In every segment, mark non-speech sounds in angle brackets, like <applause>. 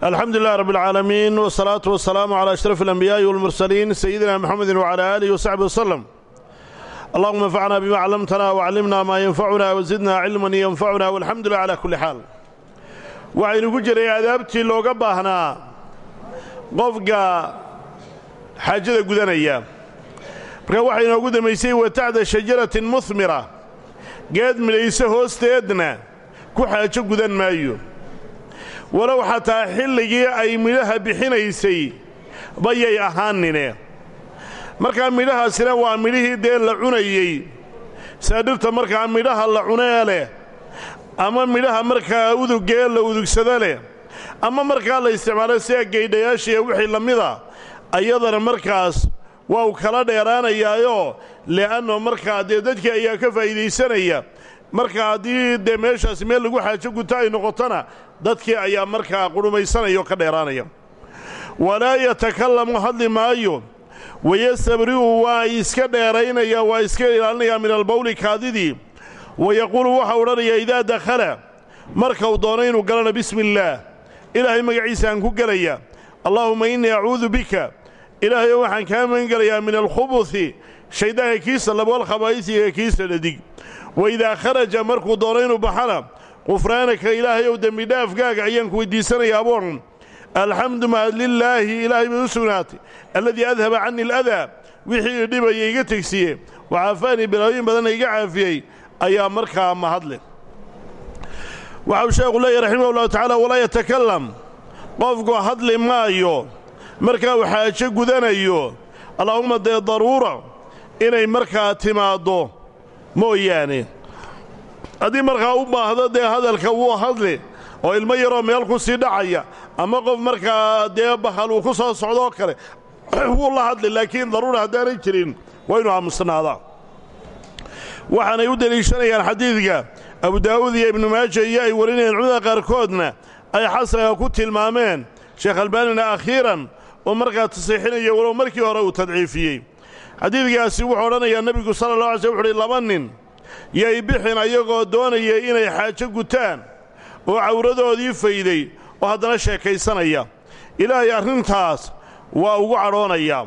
alxamdu lilah rab اlcaalamiin wsalaatu wasalaamu calaa ashraf alanbiyaa'i walmursaliin sayidina mxamedi wcala aalihi wasaxbi waslem allahuma anfacna bima callamtana wacallimna maa yanfacuna wasidna cilman yanfacuna walxamdu lilah cala kulli xaal waxaynu ku jiray adaabtii looga baahnaa qofka xaajada gudanaya. Marka waxaa inoogu dambaysay wa tacda shajaratin muhmira geed midhayse hoosteedna ku xaajo gudan maayo walow xataa xilligii ay midhaha bixinaysay bayay ahaanine markaa midhahaasina waa midhihii dee la cunayey. Saa dhirta markaa midhaha la cunee leh ama midhaha markaa udugee la udugsada leh ama markaa la isticmaalo sida geydhayaashiiyo wixii la mida ayadana markaas waa kala dheeraanayaayoo le'anno markaa dee dadkii ayaa ka faa'iidaysanaya marka haddii dee meeshaasi meel lagu xaajo guto ay noqotona dadkii ayaa markaa qudhumaysanaya oo ka dheeraanaya. Walaa yatakallamu hadli maayo. Wayastabri'u waa iska dheeraynaya waa iska ilaalinayaa min albawli kaadidii wa yaquulu waxaa odhanayaa idaa dakhala marka uu doono inuu galana bismi illaah ilaahay magaciisa aan ku gelaya allaahumma innii acuudu bika. Ilaahayo waxaan kaa magan gelayaa min alkhubusi shayddaanka kiisa labwalkhabaa'isiga kiisa dhadig wa idaa kharaja markuu doono inuu baxana qufraanaka ilaahayow dembidhaafgaaga ayaan ku weyddiisanayaa aboon alxamdu mahad lilaahi ilaahay bay u sugnaatay alladii adhaba cani aladaa wixii idhibaya iga tegsiye waxaafaanii bilaayin badanna iga caafiyey ayaa markaa mahadle waxau sheekhu leeyahy raximah ullahu tacaala walaa yatakalam qofku hadli maayo markaa uu xaajo gudanayo allaahumma dee daruura inay markaa timaaddo mooyaane. Haddii markaa u baahdo dee hadalka wuu hadli oo ilmo yaroo meel ku sii dhacaya ama qof markaa dee bahal uu ku soo socdooo kale <clears throat> wuu la hadli laakiin daruura haddaanay jirin waa inuu aamusnaadaa. Waxaanay u deliishanayaan xadiidka. Abu daa'uud iyo ibnu maaja iyo ay warinayeen culimada qaarkoodna ay xasanka ku tilmaameen sheekh albaanina akhiiran oo markaa tasiixinaya walow markii hore uu tadciifiyey xadiidkaasi wuxuu odhanayaa nebigu sala allah alay sl wuxu laba nin yay bixin ayagoo doonaya inay xaajo gutaan oo cawradoodii fayday oo haddana sheekaysanaya. Ilaahay arrintaas waa ugu cadhoonayaa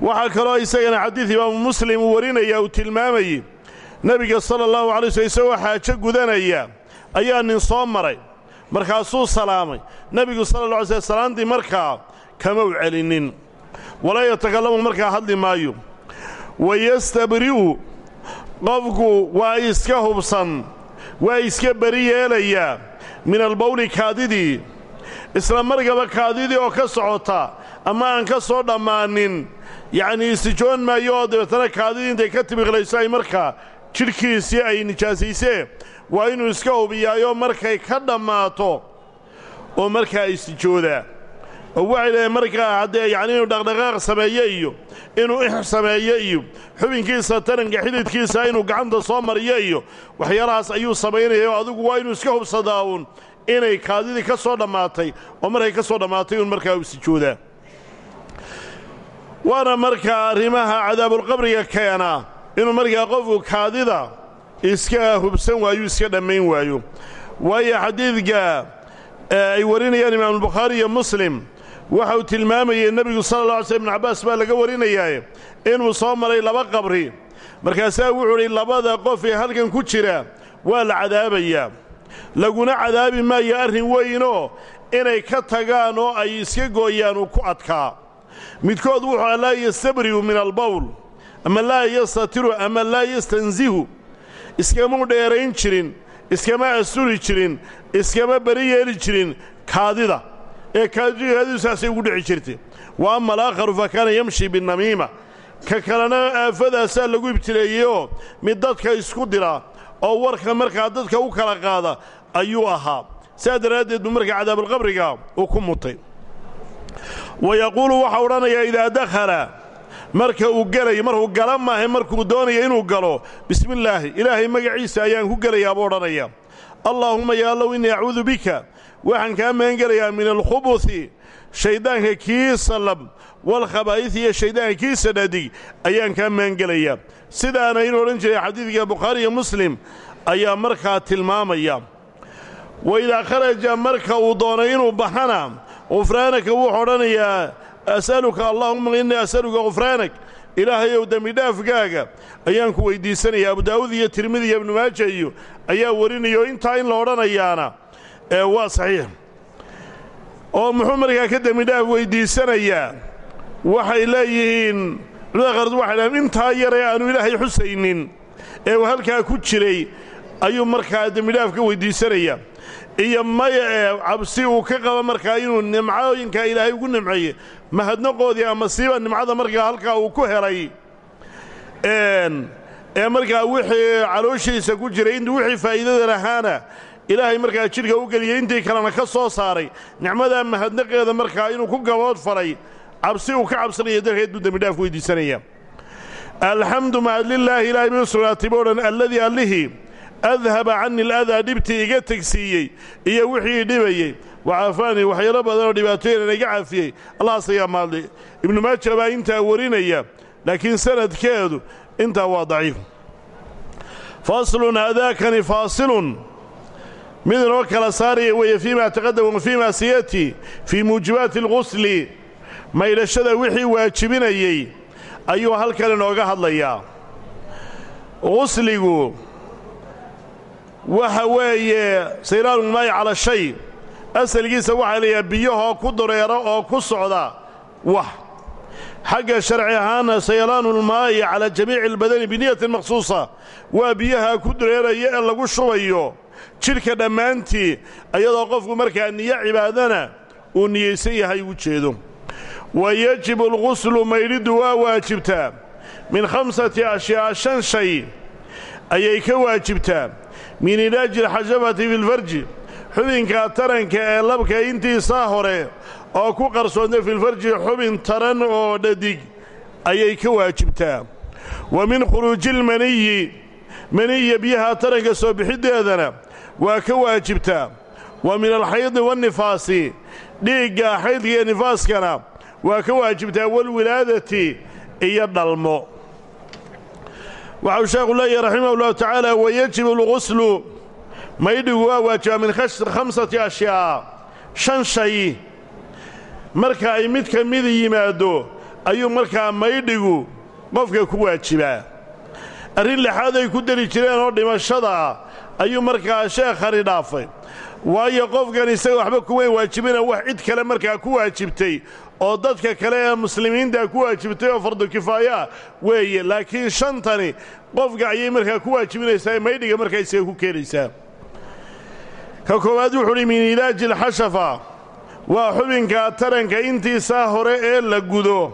waxaa kaloo isagana xadiid imaamu muslim uu warinaya uu tilmaamayey nebiga sala allahu alay slm isagoo xaajo gudanaya ayaa nin soo maray. Markaasuu salaamay. Nebigu sala alla alay sl salaantii markaa kama u celinnin walaa yatakallamu markaa hadli maayo. Wayastabri'u qofku waa iska hubsan waa iska beri yeelayaa min albawli kaadidii isla markaba kaadidii oo ka socota ama aan ka soo dhammaanin yacnii isijoon maayo oo dabeetana kaadidii intay ka tibiqlayso ay markaa jidhkiisii ay nijaasaysee waa inuu iska hubiyaayo markay ka dhammaato oo markaa isijoodaa oo waxay leedaen markaa haddee yacni inuu dhaqdhaqaaq sameeye iyo inuu ix sameeye iyo xubinkiisa taranka xididkiisa inuu gacanta soo mariyo iyo waxyaalahaas ayuu samaynaya oo adigu waa inuu iska hubsadaa uun inay kaadidii ka soo dhammaatay oo markay ka soo dhammaatay uun markaa u isijoodaa waana markaa arrimaha cadaabulqabriga keenaa inuu markaa qofku kaadida iska hubsan waayo iska dhammayn waayo. Waayo xadiidka ay warinayaan imaamulbukhaari iyo muslim waxa uu tilmaamayey nebigu sala alla alay sl ibnu cabbaas baa laga warinayaae inuu soo maray laba qabri. Markaasaa wuxuu idhi labada qof ee halkan ku jira waa la cadaabayaa laguna cadaabi maayo arrin weynoo inay ka tagaan oo ay iska gooyaan uu ku adkaa. Midkood wuxuu laa yastabri'u min albawl ama laa yastatiru ama laa yastanzihu. Iskamau dheerayn jirin iskama asturi jirin iskama beri yeeli jirin kaadida ee kaadidu saasay ugu dhici jirtay. Wa ama alaakharu fa kaana yamshi binamiima ka kalena aafadaasaa lagu ibtileeyeyoo mid dadka isku dira oo warka markaa dadka u kala qaada ayuu ahaa. Saa daraaddeed buu markaa cadaabulqabriga uu ku mutay. Wa yaquulu waxaa odhanayaa idaa dakhala marka uu gelayo markuu gala maahe markuu doonayo inuu galo bismillaahi ilaahay magaciisa ayaan ku gelayaa buu odhanaya allaahumma yaa allow innii acuudu bika waxaan kaa magan gelayaa min alkhubusi shayddaanka kiisa lab walkhabaa'is iyo shayddaanka kiisa dhadig ayaan kaa magan gelayaa sidaana inuu odhan jiray xadiidka bukhaari iyo muslim ayaa markaa tilmaamaya. Wa idaa kharaja marka uu doonay inuu baxana khufraanaka wuxuu odhanayaa as'aluka allaahumma innii as'aluka khufraanak ilaahayow dembidhaafkaaga ayaan ku weyddiisanaya abu daa'uud iyo tirmidi iyo ibnu maaja iyo ayaa warinayo intaa in la odhanayaana ee waa saxiix. Oo muxuu markaa ka dembidhaaf weyddiisanayaa waxay leeyihiin culimada qaarkood waxay dhahaan intaa yaree aanu ilaahay xusaynin. Ee uu halkaa ku jiray ayuu markaa dembidhaaf ka weyddiisanaya iyo maya ee cabsi uu ka qaba markaa inuu nimcooyinkaa ilaahay ugu nimceeye. Mahadnaqoodii ama siiba nimcada markaa halkaa uu ku helay. Ee markaa wixii calooshiisa ku jiray intuu wixii faa'iidada lahaana ilaahay markaa jidhka u geliyey intii kalena ka soo saaray. Nicmadaa mahadnaqeeda markaa inuu ku gabood falay cabsi uu ka cabsanaya darkeed buu dembidhaaf weydiisanaya. Alxamdu mahad lilaahi ilaahay bay u sugnaatay boo dhan alladii allihii adhaba cani aladaa dhibtii iga tegsiiyey iyo wixii dhibayey. Wacafaanii waxyaalo badan oo dhibaatooyinana iga caafiyey. Allahaas ayaa maadlay ibnu maaja baa intaa warinaya laakiin sanadkeedu intaa waa daciif. Faslun hadaakani faasilun mid inoo kala saaraya weeye fii ma taqadama wa fii ma siyati fii muujibaati alqusli maydhashada wixii waajibinayey ayuu halkan inooga hadlayaa. Qusligu waxa weeye sayraalulmaayi cala shay asalkiisa waxaa layaha biyahoo ku dureera oo ku socda wax. Xagga sharci ahaana saylaanulmaayi calaa jamiici albadani biniyatin makhsuusa waa biyaha ku dureeraya ee lagu shubayo jidhka dhammaantii iyadoo qofku markaa niyo cibaadana uu niyaysan yahay u jeedo. Wa yejibu alquslu maydhiddu waa waajibtaa. Min khamsati ashyaa shan shay ayay ka waajibtaa. Min ilaaji alxashafati filfarji xubinka taranka ee labka intiisaa hore oo ku qarsoonta filfarji xubin taran oo dhadig ayay ka waajibtaa. Wa min khuruujilmaniyi maniya biyaha taranka soo bixiddeedana waa ka waajibtaa wa min alxaydi waannifaasi dhiigga xaydka iyo nifaaskana waa ka waajibtaa walwilaadati iyo dhalmo. Waxau sheekhu leeyahy raximah ullahu tacaala wayejibu alquslu maydhigu waa waajibaa min khamsati ashyaa. Shan shay. Marka ay mid ka mid yimaaddo ayuu markaa maydhigu qofka ku waajibaa. Arrin lixaad ay ku dari jireen oo dhimashada ayuu markaa sheekhani dhaafay. Waayo qofkan isaga waxba kuwayn waajibina wax cid kale markaa ku waajibtay oo dadka kale ee muslimiinta ku waajibtay oo fardu kifaaya weeye. Laakiin shantani qofka ayay markaa ku waajibinaysaa maydhiga markaa isaga ku keenaysaa. Ka koowaad wuxuu uhi min ilaaji alxashafa waa xubinka taranka intiisaa hore ee la gudo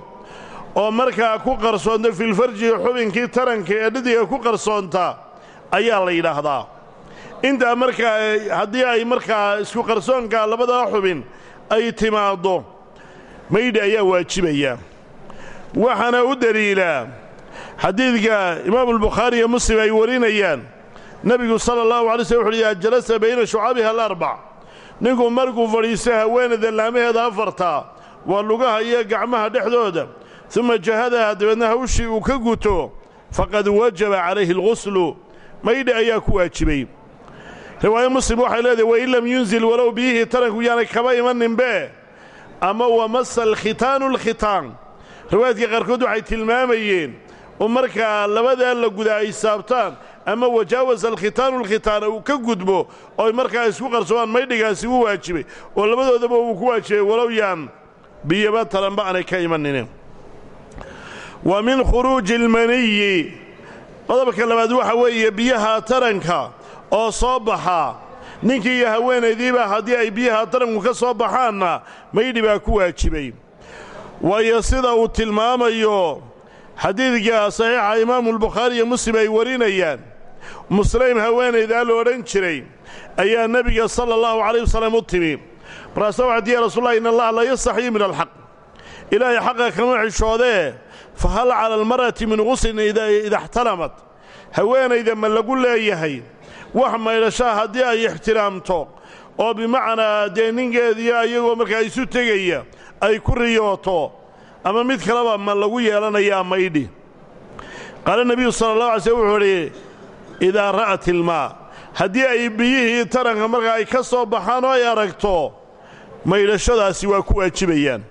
oo markaa ku qarsoonta filfarji xubinkii taranka ee dhidiga ku qarsoonta ayaa la yidhaahdaa intaa markaa haddii ay markaa isku qarsoonka labadaa xubin ay timaaddo maydhi ayaa waajibaya. Waxaana u deliilaa xadiidka imaamulbukhaari iyo muslim ay warinayaan. Nebigu sala allahu alay slm wuxu uhi jalasa bayna shucabiha alarbac ninku markuu fadhiisto haweenayda laamaheeda afarta waa lugaha iyo gacmaha dhexdooda. Uma jahadaha dabeedna hawshii uu ka guto faqad wajaba calayhi alquslu maydhi ayaa ku waajibay riwaayo muslim waxay leedahay wain lam yunzil walow biyihii taranku yaanay kaba imaninbe ama wamasa alkhitaanu alkhitaan. Riwaayadka qaarkood waxay tilmaamayeen oo markaa labadaa la guda ay saabtaan ama wajaawasa alkhitaanu alkhitaana uu ka gudbo ooy markaa isku qarsoomaan maydhigaasi u waajibay oo labadoodaba uu ku waajibay walow yaan biyaba taranba aanay ka imaninin. Wa min khuruuji almaniyi qodobka labaad waxa weeye biyaha taranka oo soo baxa. Ninkii iyo haweenaydiiba haddii ay biyaha taranku ka soo baxaanna maydhi baa ku waajibay. Waayo sida uu tilmaamayo xadiidka saxiixa imaamuulbukhaari iyo muslim ay warinayaan. Musleym haweenaydaa la odhan jiray ayaa nebiga sala allahu calayh wasallam u timi. Markaasa waxaa diya rasuullahi in allaha la yastaxyii min alxaq. Ilaahay xaqa kama xishoodee fa hal cala almar'ati min guslin ida ixtalamat. Haweenayda ma lagu leeyahay wax maydhashaa haddii ay ixtiraamto oo bimacnaa dee ninkeediyo iyagoo markaa isu tegaya ay ku riyooto ama mid kaleba ma lagu yeelanayaa maydhi qaala nebiyu sala allah alay slm wuxuu idhi idaa ra'at ilmaa. Haddii ay biyihii taranka markaa ay ka soo baxaan oo ay aragto maydhashadaasi waa ku waajibayaan.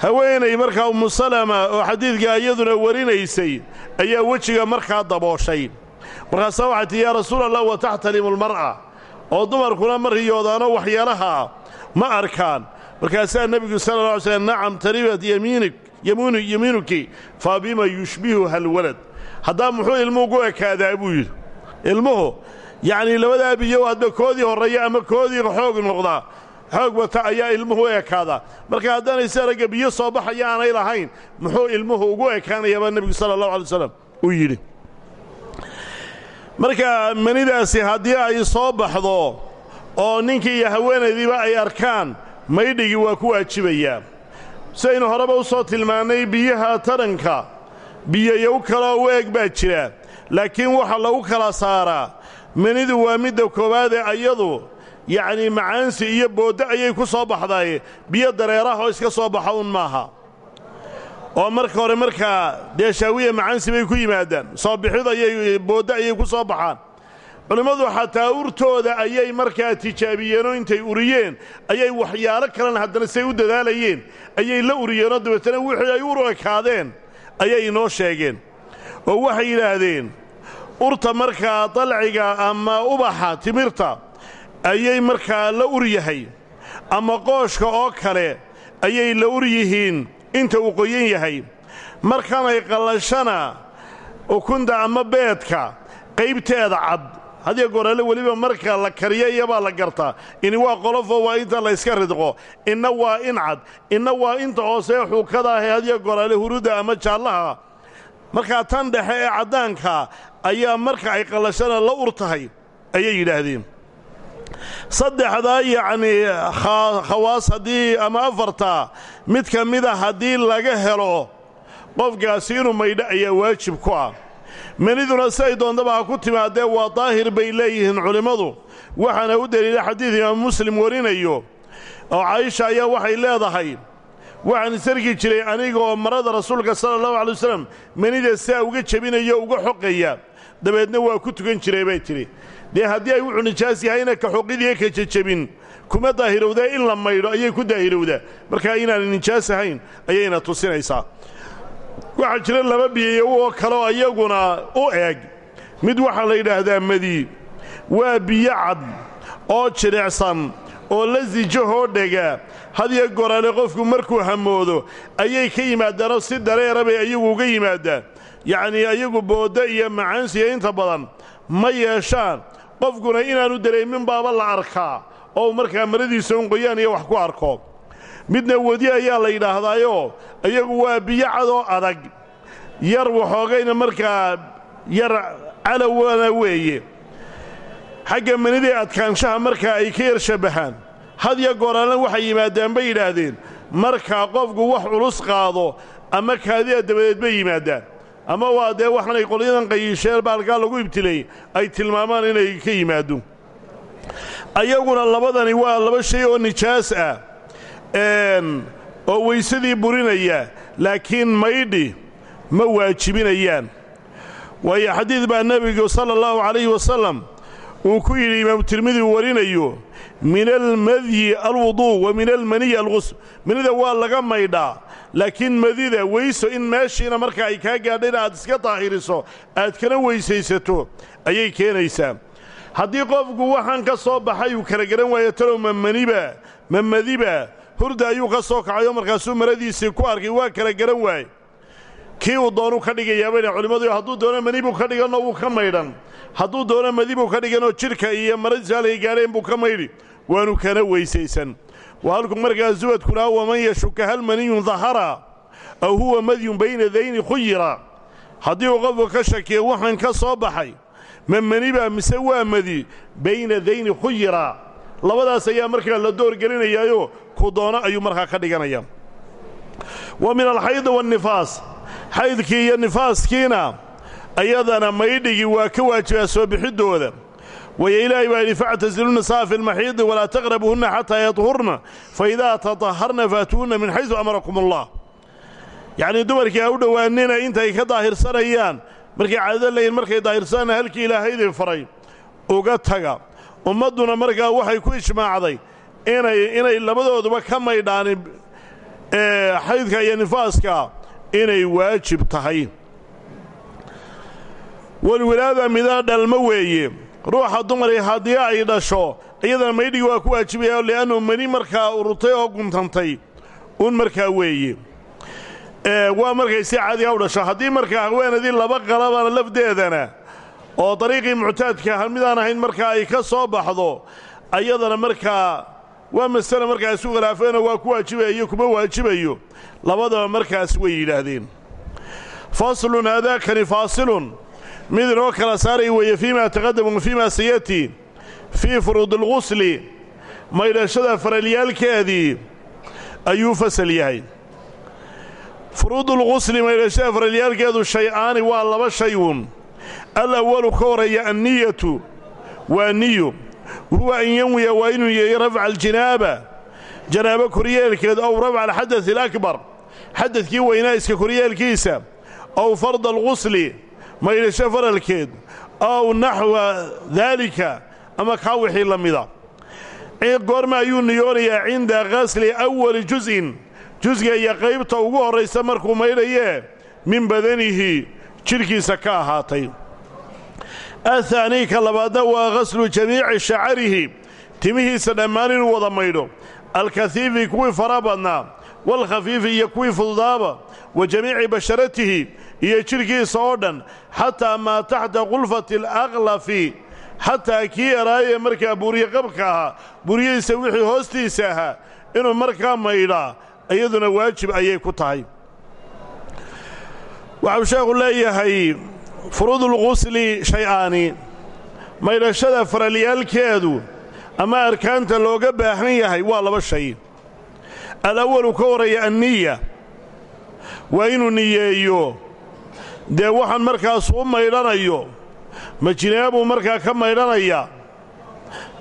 Haweenay markaa ummu salama oo xadiidka iyaduna warinaysay ayaa wejiga markaa dabooshay markaasaa waxay tihi yaa wa taxtalimu lmar'a oo dumarkuna ma riyoodaanoo waxyaalaha ma arkaan. Markaasaa nebigu sala alla alay slm nacam taribat yamiinik yamiinuki fa bima yushbihuha alwalad haddaa muxuu ilmuhu gu ekaadaa buu yidhi. Ilmuhu yacnii labadaa biyo hadba koodii horreeya ama koodii xoog noqdaa xoog wata ayaa ilmuhu u marka haddaanay si aragga biyo soo baxaya aanay lahayn muxuu ilmuhu ugu ekaanayaa baa nebigu sala allahu alay waslam uu marka manidaasi haddii ay soo baxdo oo ninkii iyo haweenaydiiba ay arkaan maydhigii waa ku waajibayaa sidaynu horeba u soo tilmaannay biyaha taranka. Biyoyow kaloo u eg baa jira. Laakiin waxa lagu kala saaraa manidu waa midda koowaadee ayadu yacnii macaansi iyo booddo ayay ku soo baxdaye biyo dareeraha oo iska soo baxa un maaha oo marka hore markaa dee shaawiya macaansi bay ku yimaadaan. Soo bixid ayay booddo ayay ku soo baxaan. Culimmadu xataa urtooda ayay markaa tijaabiyeenoo intay uriyeen ayay waxyaalo kalena haddana say u dadaalayeen ayay la uriyeenoo dabeetana wixii ay ur ekaadeen ayay inoo sheegeen. Oo waxay yidhaahdeen urta markaa dalciga ama ubaxa timirta ayay markaa la ur yahay. Ama qooshka oo kale ayay la ur yihiin inta uu qoyan yahay. Markanay qallashana ukunta ama beedka qaybteeda cad. Hadiya goraale weliba marka la kariyo iyabaa la gartaa. Ini waa qolofoo waa inta la yska ridqo. Inna waa in cad. Inna waa inta hoosee xuukada ahee hadiya goraale hurudda ama jaallaha. Markaa tan dhexe ee caddaanka ayaa marka ay qallashana la ur tahay ayay yidhaahdeen saddexdaa yacnii khawaas haddii ama afartaa mid ka mida haddii laga helo qofkaasi inuu maydho ayaa waajib ku ah. Maniduna siday doontaba ha ku timaadee waa daahir bay leeyihiin culimmadu waxaana u deliila xadiid imaamu muslim warinayo oo caayisha ayaa waxay leedahay. Waxaan isarki jiray anigaoo marada rasuulka sala allahu alay wasalam manida siaa uga jebinaya o uga xoqaya. Dabeedna waa ku tukan jiray bay tidhi dee haddii ay wuxuu nijaas yahayna ka xoqidiiyo ka jejebin kuma daahirowdee in la maydho ayay ku daahirowdaa markaa inaanay nijaas ahayn ayayna tusinaysaa. Waxaa jira laba biyayow oo kaleoo iyaguna u eg mid waxaa la yidhaahdaa madi. Waa biyo cad oo jilicsan oo la sijahoo dhega hadiyo goraale qofku markuu hamoodo ayay ka yimaadaanoo si dareera bay ayagu uga yimaadaan yacnii ayagu booddo iyo macaansiya inta badan ma yeeshaan qofkuna inaannu dareemin baaba la arkaa oo markaa maradiisa un qoyaan iyo wax ku arko. Midna wedi ayaa la yidhaahdaayoo iyagu waa biyo cadoo adag. Yar waxoogayna markaa yar calowana weeye. Xagga manidii adkaanshaha markaa ay ka yar shabbahaan hadya gooraalna waxay yimaadaan bay yidhaahdeen. Markaa qofku wax culus qaado ama kaadida dabadeed bay yimaadaan ama waa dee waxaanay qolyadan qayisheen baalkaa lagu ibtilay ay tilmaamaan inay ka yimaado. Ayaguna labadani waa laba shay oo nijaas ah oo weysadii burinaya laakiin maydhi ma waajibinayaan. Waayo xadiid baa nebigu sala allahu calayhi wasalam uu ku yidhi imaamu tirmidi uu warinayo min almadyi alwuduu wa min almaniyi alqusl manida waa laga maydhaa laakiin madida weyso in meeshiina marka ay kaa gaadhayna aad iska daahiriso aad kana weysaysato ayay keenaysaa. Haddii qofku waxaan ka soo baxay uu kala garan waayo talow ma maniba ma madiba hurda ayuu ka soo kacayo markaasuu maradiisii ku arkay waa kala garan waaye kii uu doonuu ka dhigayaa bayna culimmadu hadduu doono mani ka dhiganoo wuu ka maydhan. Hadduu doono madi buu ka dhiganoo jidhka iyo maradiisu halkay gaadheen buu ka maydhi. Waanu kana weysaysan waa halku markaa subadkuna waman yashuka hal maniyun dahara aw huwa madyun bayna dayni khuyira. Haddii uu qofku ka shakiyo waxaan ka soo baxay ma maniba mise waa madi bayna dayni khuyira. Labadaas ayaa markaa la doorgelinayaayo ku doono ayuu markaa ka dhiganaya. Wa min alxaydi waannifaas xaydkii iyo nifaaskiina ayadana maydhigii waa ka waajibaa soo bixiddooda waya ilaahay baa yidhi factasilu nisaa fi lmaxiidi walaa taqrabuhunna xataa yadhurna fa idaa tataharna faatuuhunna min xaysu amarakum allah yacnii dumarkii ha u dhowaanina intay ka daahirsanayaan markay caadada leeyihiin markay daahirsanana halkii ilaahaydin faray uga taga. Ummadduna markaa waxay ku ijmaacday inay inay labadooduba ka maydhaan xaydka iyo nifaaska inay waajib tahay. Walwilaada midana dhalmo ruuxa dumari haddii ay dhasho iyadana maydhigi waa ku waajibaya li'annu mani markaa ururtay oo guntantay un markaa weeye. Waa markay si caadiga u dhasho. Haddii markaa haweenadii laba qalabana lafdeedana oo dariiqii muctaadka midaan ahayn markaa ay ka soo baxdo ayadana markaa waa masale markaa isu khilaafeenoo waa ku waajibayo kuma waajibayo. Labadaba markaas way yidhaahdeen. Faslun haadaakani faasilun mid inoo kala saaraya weeye fiima taqadamu fiima sayati fii furuudi alghusli maydhashada faralyaalkeedii ayuu fasal yahay. Furuudulghusli maydhashada faralyaalkeedu shay-aani waa laba shay uun. Al awalu ka horreeya anniyatu waa niyo huwa an yanwiya waa inuu yeeyo rafca aljinaaba janaabo koryeelkeed ow rafca alxadai alakbar xadadkii weynaa iska koryeelkiisa ow farda alghusli maydhasho faralkeed ow naxwa daalika ama kaa wixii la mida. Goorma ayuu niyoonayaa cinda qasli awali jus'in jusga iyo qaybta ugu horraysa markuu maydhayee min badanihi jidhkiisa ka ahaatay. Athaanii ka labaadna waa qaslu jamiici shacarihi timihiisa dhammaan inuu wada maydho. Alkahiifi kuwii fara badnaa waalkhafiifi iyo kuwii fududaaba wa jamiici basharatihi iyo jidhkiisa oo dhan xataa maa taxta qulfati alaqlafi xataa kii yaraayee markaa buuriye qabka ahaa buuriyihiisa wixii hoostiisa ahaa inuu markaa maydhaa iyaduna waajib ayay ku tahay. Waxau sheekhu leeyahay furuudulqusli shay-aani maydhashada faralyaalkeedu ama arkaanta looga baahan yahay waa laba shay alawalu ka horreeya anniya. Waa inuu niyeeyo. Dee waxaan markaas u maydhanayo. Ma jinaabuu markaa ka maydhanaya?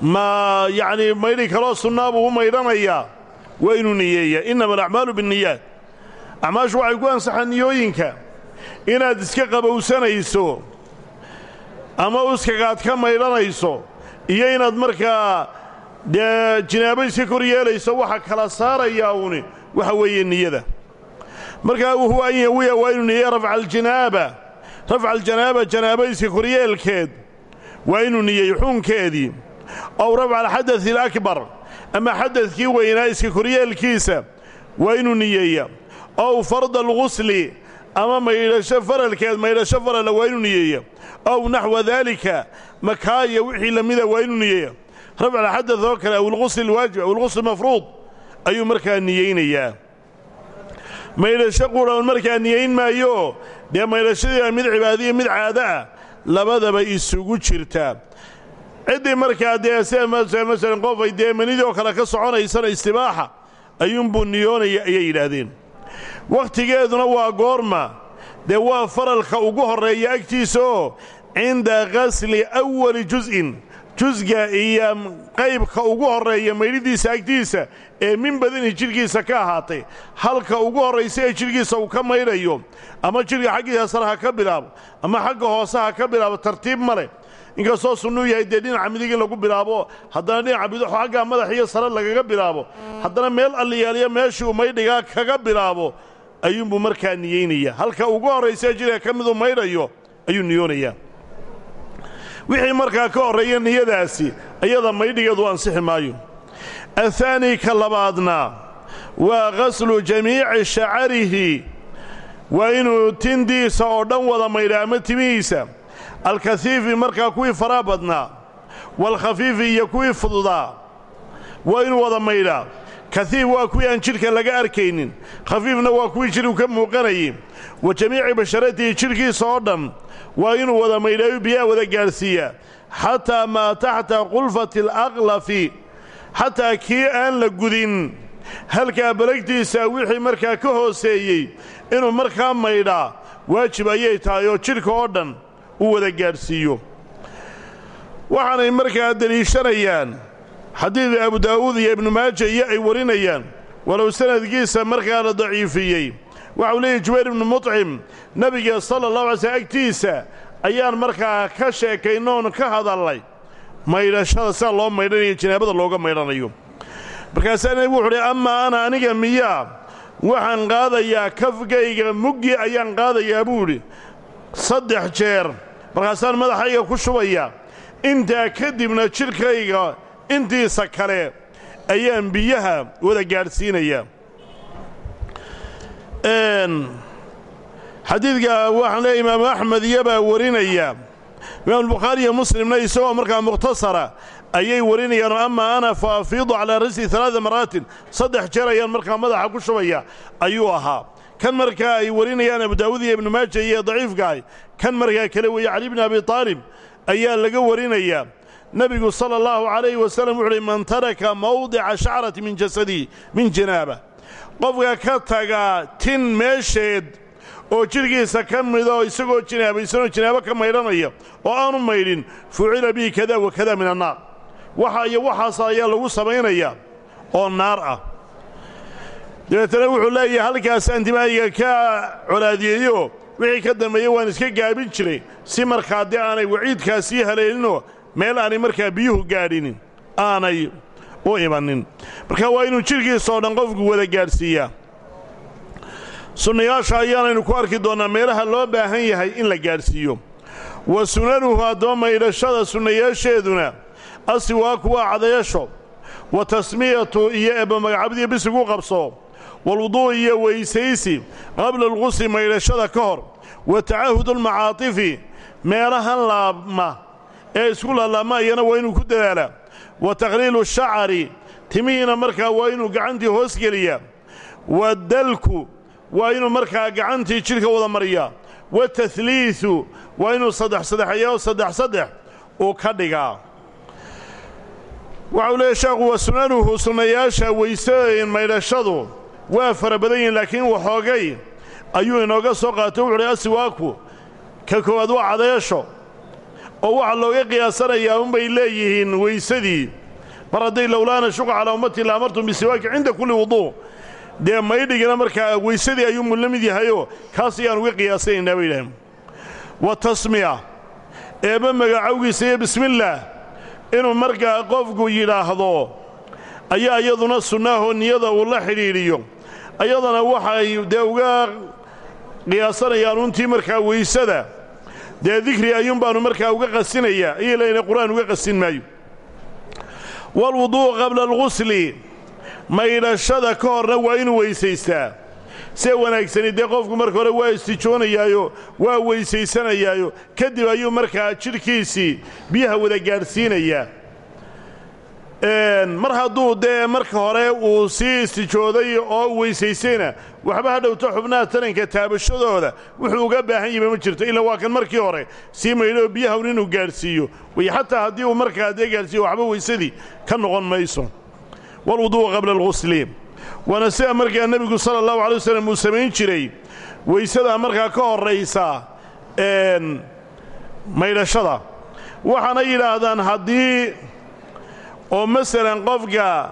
Ma yacnii maydhi kaloo sunnaabuu u maydhanayaa waa inuu niyeeyaa. Innama alacmaalu binniyaat. Acmaashu waxay ku ansaxaan niyooyinka. Inaad iska qabowsanayso. Ama uskagaad ka maydhanayso. Iyo inaad markaa dee jinaabo iska kor yeelayso waxa kala saarayaa uuni waxa weeye niyada. Markaa huwa an yawiya waa inuu niyeeya rafca aljanaaba rafca aljanaaba janaabo iska koryeelkeed waa inuu niyeeyo xuunkeedii. Ow rafca alxadai alakbar ama xadadkii weynaa iska koryeelkiisa waa inuu niyeeya. Ow farda alghusli ama maydhasho faralkeed maydhasho farala waa inuu niyeeya. Ow naxwa daalika makaaya wixii la mida waa inuu niyeeya rafca alxadad oo kale awilghusli alwaajib awilghusli mafruud ayuu markaa niyeynayaa. Maydhasho quudhan markaa niyeyn maayo dee maydhashadiiba mid cibaadiya mid caado ah labadaba isugu jirtaa ciddii markaa dee sida masalan qofay dee manidii oo kale ka soconaysana istibaaxa ayuunbuu niyoonaya ayay yidhaahdeen. Wakhtigeeduna waa goorma dee waa faralka ugu horreeya agtiisa oo cinda qasli awali jus'in jusga iyo qaybka ugu horreeya maydhidiisa agtiisa ee min badani jidhkiisa ka ahaatay. Halka ugu horraysa ee jidhkiisa uu ka maydhayo ama jidhka xaggiisa sare ha ka bilaabo ama xagga hoose ha ka bilaabo tartiib ma leh. Inkastoo sunnuu yahay dee dhinaca midig in lagu bilaabo haddana dhinaca bidixu xaggaa madax iyo sare lagaga bilaabo. Haddana meel alliyaaliya meeshii uu maydhigaa kaga bilaabo ayuunbuu markaa niyeynaya halka ugu horraysa jidhka ka miduu maydhayo ayuu niyoonayaa wixii markaa ka horreeya niyadaasi ayada maydhigeedu ansixi maayo. Athaani ka labaadna waa qaslu jamiici shacarihi. Waa inuu tindiisa oo dhan wada maydha ama timihiisa. Alkahiifi markaa kuwii faraa badnaa waalkhafiifi iyo kuwii fududaa waa inuu wada maydhaa. Kahiif waa kuwii aan jidhka laga arkaynin. Khafiifna waa kuwii jidhku ka muuqanayay. Wa jamiici basharatihi jidhkiisa oo dhan waa inuu wada maydhaayo biyaha wada gaadhsiiyaa xataa maa taxta qulfati alaqlafi xataa kii aan la gudin. Halkaa balagtiisa wixii markaa ka hooseeyey inuu markaa maydhaa waajib ayay tahay oo jidhka oo dhan u wada gaadhsiiyo waxaanay markaa deliishanayaan xadiid abu daa'uud iyo ibnu maaja iyo ay warinayaan walow sanadkiisa markaa la daciifiyey waxau leeyahy jubayr ibnu mutcim nebiga sala allahu alay slm agtiisa ayaan markaa ka sheekaynoon ka hadallay. Maydhashada sida loo maydhanayo janaabada looga maydhanayo. Markaasaa nebigu wuxu uhi amaa ana aniga miyaa waxaan qaadayaa kafgayga muggi ayaan qaadayaa buu saddex jeer. Markaasaan madaxayga ku shubaya intaa kadibna jidhkayga intiisa kale ayaan biyaha wada gaadhsiinayaa xadiidka waxaan leeya imaamu axmed iyobaa warinaya. Imaamulbukhaari iyo muslimna isagoo markaa mukhtasara ayay warinayaan amaa ana fa afiidu calaa rasi alaaa maraatin. Saddex jeer ayaan markaa madaxa ku shubaya ayuu ahaa. Kan markaa ay warinayaan abu daawud iyo ibnu maaja iyo daciifkaah kan markaa kale weeye cali bni abi taalib ayaa laga warinayaa nebigu sala allahu calayhi wasallam wuxu uhi man taraka mawdica shacrati min jasadihi min janaaba qofka ka taga tin meesheed oo jidhkiisa ka midoo isagoo jinaabaysanoo jinaabo ka maydhanaya oo aanu maydhin fucila bihi kada wa kada min annaar. Waxa iyo waxaas ayaa lagu samaynayaa oo naar ah. Dabeetana wuxuu leeyahay halkaas antimaayiga ka colaadiyeeyo wixii ka dambeeyey waan iska gaabin jiray. Si markaa dee aanay waciidkaasii haleelinoo meel aanay markaa biyuhu gaadhinin aanay u imannin marka waa inuu jidhkiisoo dhan qofku wada gaadhsiiyaa. Sunnayaasha ayaanaynu ku arki doonnaa meelaha loo baahan yahay in la gaadhsiiyo. Wa sunanuhu haddaba maydhashada sunnayaasheeduna asiwaaku waa cadayasho. Wa tasmiyatu iyo eebba magacabdiyo bisigu qabso. Walwuduu' iyo weysaysi qabla alqusli maydhashada ka hor. Wa tacahudu almacaatifi meelahan laabma ee isku laalaabma iyana waa inuu ku dadaalaa wa taqliilu shacari timihiina markaa waa inuu gacantii hoos geliyaa wadalku waa inuu markaa gacantii jidhka wada mariyaa watahliidu waa inuu saddex saddexeeya oo saddex saddex uu ka dhigaa waxau leeyahy sheekhu wa sunanuhu sunnayaasha weysayn maydhashadu waa fara badan yihiin laakiin waxoogay ayuu inooga soo qaatay. Wuxuuhi asiwaaku ka koowaad waa cadayasho oo waxaa looga qiyaasanayaa unbay leeyihiin weysadii. Mar hadday lowlaana shuqa calaa ummatii la amartum bisiwaaki cinda kulli wuduu dee maydhigina markaa weysadii ayuunbuu la mid yahayoo kaas ayaan uga qiyaasanaynaa bay yidhaaheen. Wa tasmiya eebba magacowgiisa iyo bismillaah inuu markaa qofku yidhaahdo ayaa iyaduna sunnaahoo niyada uu la xidhiidhiyo. Ayadana waxay dee uga qiyaasanayaan untii markaa weysada dee dikri ayuun baannu markaa uga qasinayaa ayay leeyihiin qur'aan uga qasin maayo. Waalwuduu'u qabla alghusli maydhashada ka horna waa inuu weysaystaa see wanaagsani dee qofku marka hore waa istijoonayaayo waa weysaysanayaayo kadib ayuu markaa jidhkiisii biyaha wada gaadhsiinayaa mar hadduu dee marka hore uu sii istijooday oo u weysaysayna waxba ha dhowto xubnaha taranka taabashadooda wuxuu uga baahan yiba ma jirto ilaa waa kan markii hore sii maydhoo biyahawn inuu gaadhsiiyo way xataa haddii uu markaa dee gaadhsiiyo waxba weysadii ka noqon mayso. Walwuduu'u qabla alghusli waana sida markaa nebigu sala allahu alay wasalam uu samayn jiray weysadaa markaa ka horraysa maydhashada. Waxaana yidhaahdaan haddii oo masalan qofka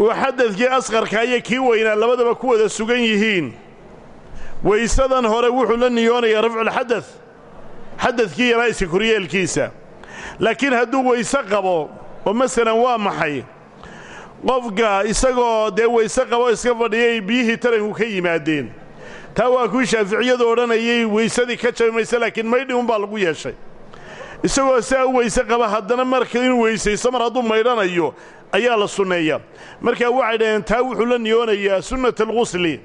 uu xadadkii asqarka iyo kii weynaa labadaba ku wada sugan yihiin weysadan hore wuxuu la niyoonayaa rafculxadad xadadkii yaraa iska koryeelkiisa laakiin hadduu weyse qabo oo masalan waa maxay? Qofka isagoo dee weyse qabo iska fadhiyay biyihii taranku ka yimaadeen. Taa waa kuwii shaaficiyadu odhanayay weysadii ka jabi mayse laakiin maydhi unbaa lagu yeeshay isagoo saa u qaba haddana marka inuu weysaysto mar hadduu maydhanayo ayaa la sunneeya. Markaa waxay dhaheen taa wuxuu la niyoonayaa sunnat alghusli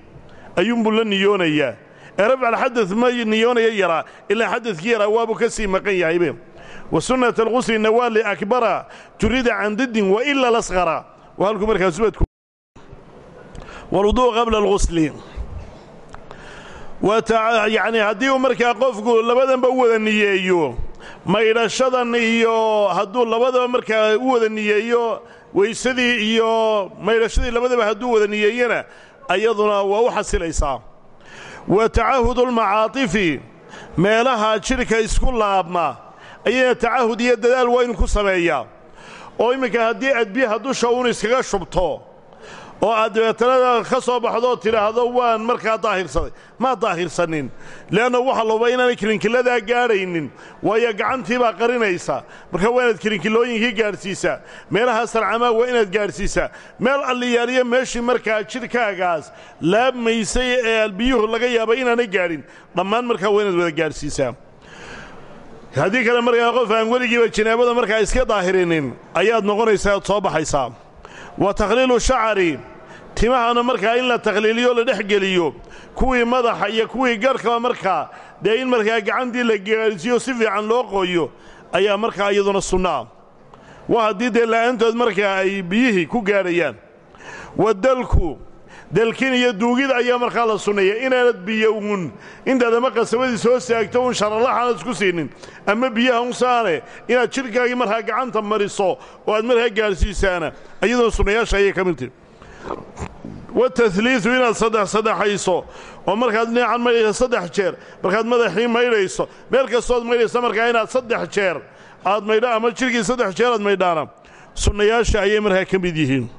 ayuunbuu la niyoonayaa. Ee rafcalxadad ma niyoonaya yaraa ilaa xadadkii yaraa waabuu ka sii maqan yahaybe. Wa sunnat alghusli nawaali akbara jurida can diddin wa ila lasqara waa halkuu markaa subadku walwuduء qabla alghusli. Yacni haddii uu markaa qofku labadanba u wada niyeeyo maydhashadan iyo hadduu labadaba markaa u wada niyeeyo weysadii iyo maydhashadii labadaba hadduu wada niyeeyana ayaduna waa u xasilaysaa wa tacahudu almacaatifi meelaha jidhka isku laabma ayana tacahud iyo dadaal waa ku sameeyaa oo imminka haddii adbiyaha dusha uun iskaga shubto oo aad dabeetana ka soo baxdoo tidhaahdo waan markaa daahirsaday. Maad daahirsanin le'anna waxa luba inaanay kilinkiladaa gaadhaynin waayo gacantii baa qarinaysa. Marka waa inaad kilinkilooyinkii gaadhsiisaa meelaha salcamaa waa inaad gaadhsiisaa meel alliyaaliyo meeshii markaa jidhkaagaas laabmaysay ee albiyuhu laga yaabay inaanay gaadhin dhammaan markaa waa inaad wada gaadhsiisaa haddii kale markaa qof aan weligiiba janaabada markaa iska daahirinin ayaad noqonaysaa oad soo baxaysaa. Wa takhliilu shacari timahana markaa in la takhliiliyo la dhex geliyo kuwii madaxa iyo kuwii garhkaba markaa dee in markaa gacantii la gaadhsiiyo si fiican loo qooyo ayaa markaa iyaduna sunnaah waa haddii dee la'aantood markaa ay biyihii ku gaadhayaan wadalku dalkin iyo duugid ayaa markaa la sunneeya inaanad biyo uun intaad ama qasamadii soo saagto uun sharalaxaanad isku siinin ama biyaha un saane inaad jidhkaagii markaa gacanta mariso oo aad markaa gaadhsiisaana iyadoo sunnayaasha ayay ka midtahi watahliidu inaad saddex saddexayso oo markaad dhinacan maydhayso saddex jeer. Markaad madaxii maydhayso meel kastood maydhaysa markaa inaad saddex jeer. Aad maydho ama jidhkii saddex jeer aad maydhaana. Sunnayaasha ayay markaa ka mid yihiin.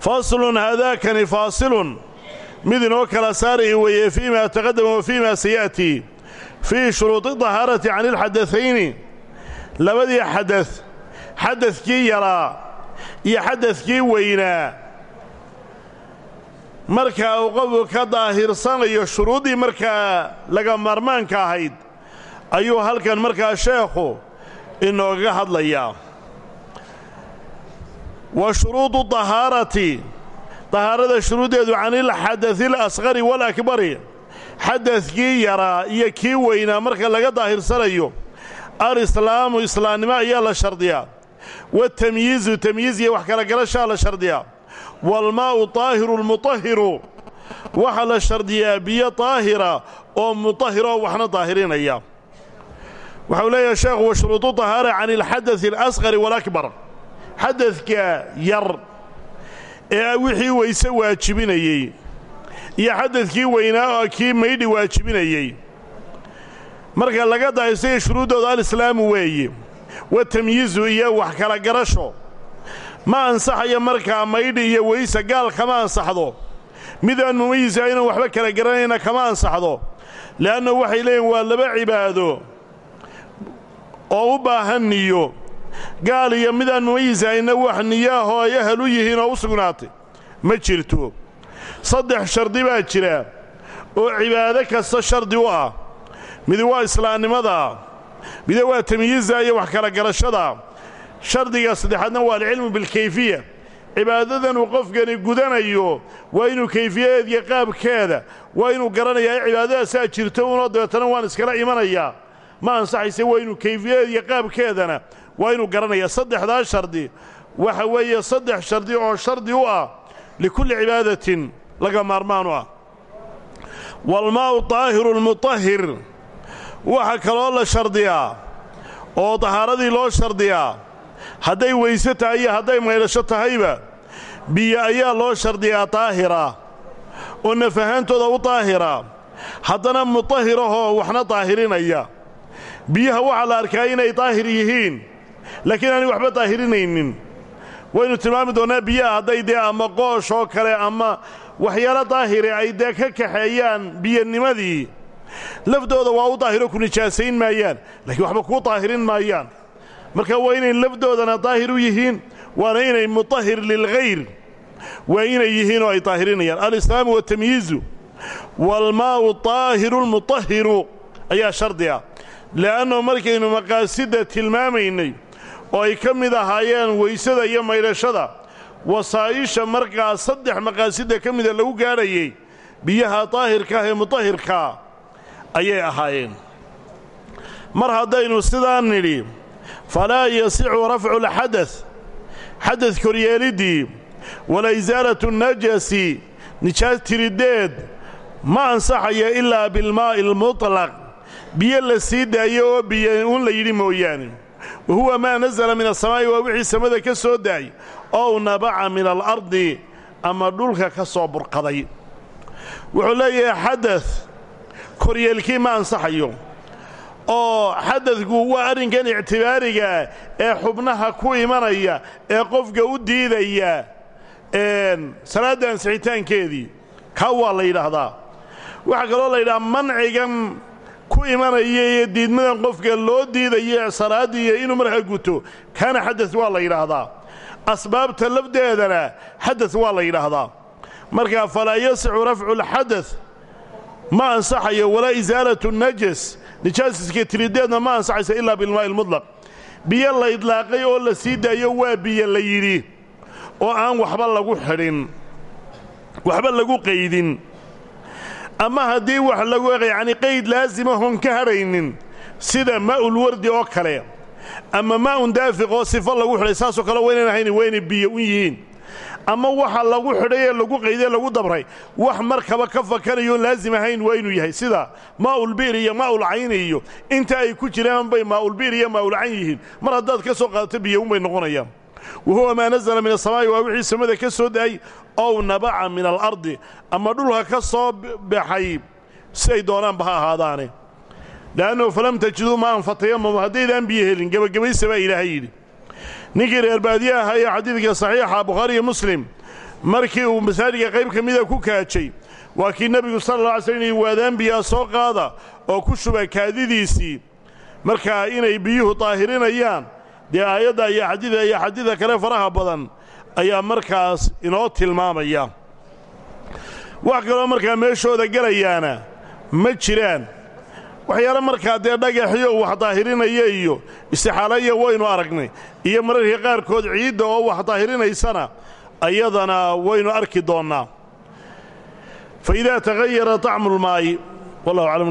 Faslun haadaakani faasilun. Mid inoo kala saaraya weeye fii ma taqadama wa fii ma saya'tii fii shuruudi dahaarati cani ilxadatayni labadii xadad xadadkii yaraa iyo xadadkii weynaa. Marka uu qofku ka daahirsanayo shuruuddii markaa laga maarmaanka ahayd ayuu halkan markaa sheekhu inooga hadlayaa. Wa shuruudu dahaarati dahaarada shuruuddeedu canilxadadi alasqari waalakbari xadadkii yaraa iyo kii weynaa marka laga daahirsanayo alislaamu islaamnimo ayaa la shardiyaa watamyiizu tamyiiz iyo wax kala galashaa la shardiyaa waalmaa'u daahiru lmutahiru waxaa la shardiyaa biyo daahira oo mutahira oo waxna daahirinaya waxau leeyahay sheekhu wa shuruudu dahaara can ilxadadi alasqari waalakbar xadadka yar ee wixii weyse waajibinayey iyo xadadkii weynaa oo kii maydhi waajibinayey. Marka laga daahirsaya shuruuddooda alislaamu weeye wa tamyiizu iyo wax kala garasho. Ma ansaxayo markaa maydhi iyo weyse gaal kama ansaxdo. Midaan mumayisa inaan waxba kala garanayna kama ansaxdo. Le'anna waxay leeyihiin waa laba cibaado oo u baahan niyo. Gaal iyo midaan mumayisahayna wax niyaahoo ay ahal u yihiin oo u sugnaatay. Ma jirto. Saddex shardi baa jira oo cibaado kasta shardi u ah. Midi waa islaamnimada mida waa tamyiiza iyo wax kala garashada. Shardiga saddexaadna waa alcilmu bilkayfiya. Cibaadadanuu qofkani gudanayo waa inuu kayfiyadeediyo qaabkeeda waa inuu garanayaa cibaadadaasaa jirto unoo dabeetana waan iskala imanayaa ma ansaxayse waa inuu kayfiyadeediyo qaabkeedana waa inuu garanayaa saddexdaa shardi waxa weeye saddex shardi oo shardi u ah likulli cibaadatin laga maarmaan u ah. Waalmaa'u daahiru lmutahhir waxaa kaloo la shardiyaa oo dahaaradii loo shardiyaa. Hadday weyse tahay iyo hadday maydhasho tahayba biyo ayaa loo shardiyaa daahira oo nafahaantooda u daahira haddana mutahirahoo waxna daahirinaya biyaha waxaa la arkaa inay daahir yihiin laakiin aanay waxba daahirinaynin waynu tilmaami doonnaa biyaha hadday dee ama qoosh oo kale ama waxyaalo daahiri ay dee ka kaxeeyaan biyanimadii lafdooda waa u daahiro ku nijaasayn maayaan laakiin waxba kuu daahirin maayaan. Marka waa inay lafdoodana daahir u yihiin waana inay mutahhir lilghayr waa inay yihiin oo ay daahirinayaan alislaamu watamyiizu waalmaa'u daahiru lmutahhiru ayaa shardi ah. Le'annu markaynu maqaasidda tilmaamaynay oo ay ka mid ahaayeen weysada iyo maydhashada wasaa'isha markaa saddex maqaasidda ka mida lagu gaadhayay biyaha daahirka ah ee mutahhirkaa ayay ahaayeen. Mar haddaynu sidaa nidhi falaa yasicu rafcu lxadad xadad koryeeliddii wala isaalatu najasi nijaas tiriddeed ma ansaxaya ilaa bilmaa'i almutlaq. Biyo la sii daayo oo biyo uun la yidhi mooyaane. Wa huwa maa nasala min asamaa'i waa wixii samada ka soo daay. Ow nabaca min alardi ama dhulka ka soo burqaday. Wuxuu leeyahay xadad koryeelkii ma ansaxayo. Oo xadadku waa arrinkan ictibaarigaa ee xubnaha ku imanaya ee qofka u diidaya salaadda ansixitaankeedii kaa waa la yidhaahdaa. Waxaa kaloo la yidhaha mancigan ku imanaya iyo diidmadan qofka loo diidayo salaaddiiyo inuu markaa guto kaana xadad waa la yidhaahdaa. Asbaabta lafdeedana xadad waa la yidhaahdaa. Markaa falaa yasixu rafcu lxadad ma ansaxayo walaa isaalatu najas. Nijaasiska tirideedna ma ansaxayso ilaa bilmaa'i lmudlaq biyo la idlaaqay oo la sii daayo waa biyo la yidhi oo aan waxba lagu xidhin waxba lagu qaydin. Ama haddii wax lagu yacni qayd laasima hon ka hadhaynin sida maa'ulwardi oo kale ama maa'un daafiq oo sifo lagu xidhay saasoo kale waynan ahayn waynay biyo u yihiin ama waxa lagu xidhay ee lagu qayday lagu dabray wax markaba ka fakanayoon laazim ahayn waa inuu yahay. Sida maa'ulbiir iyo maa'ulcayni iyo inta ay ku jiraan bay maa'ulbiir iyo maa'ulcayn yihiin. Mar haddaad ka soo qaadato biyo unbay noqonayaan. Wa huwa maa nasala min asamaa'i waa wixii samada ka soo da'ay ow nabaca min alardi ama dhulka ka soo baxay siay doonaanba ha ahaadaane. Le'annahu falam tajiduu maa'an fatayamamu haddaydaan biyo helin gebagabaysa baa ilaahay yidhi ninkii reer baadiye ahaa ee xadiidka saxiixa bukhaari iyo muslim markii uu masaajidka qayb ka mida ku kaajay waa kii nebigu sala alla alay slam inay waadaan biyaa soo qaada oo ku shuba kaadidiisii. Markaa inay biyuhu daahirinayaan dee aayadda iyo xadiida iyo xadiida kale faraha badan ayaa markaas inoo tilmaamaya. Wax kaloo markaa meeshooda gelayaana ma jiraan waxyaale markaa dee dhagaxiyo wax daahirinaya iyo istixaalaya waynu aragnay iyo mararka qaarkood ciidda oo wax daahirinaysana ayadana waynu arki doonnaa fa idaa taghayara طacmu lmaa'i wallahu aclam